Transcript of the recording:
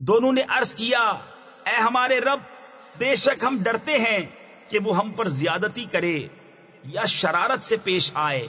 دونوں نے عرض کیا، اے ہمارے رب، بے شک ہم ڈرتے ہیں کہ وہ ہم پر زیادتی کرے یا شرارت سے پیش آئے۔